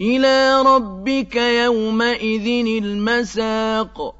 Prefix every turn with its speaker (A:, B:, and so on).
A: إِلَىٰ رَبِّكَ يَوْمَئِذٍ الْمَسَاقُ